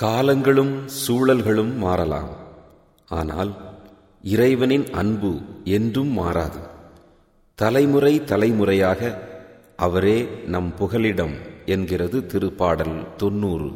காலங்களும் சூழல்களும் மாறலாம். ஆனால் இறைவனின் அன்பு என்றும் மாறாது. தலைமுறை தலைமுறையாக அவரே நம் புகலிடம் என்கிறது திருப்பாடல் தொன்னூறு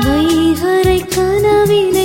வைகரை கனவிலே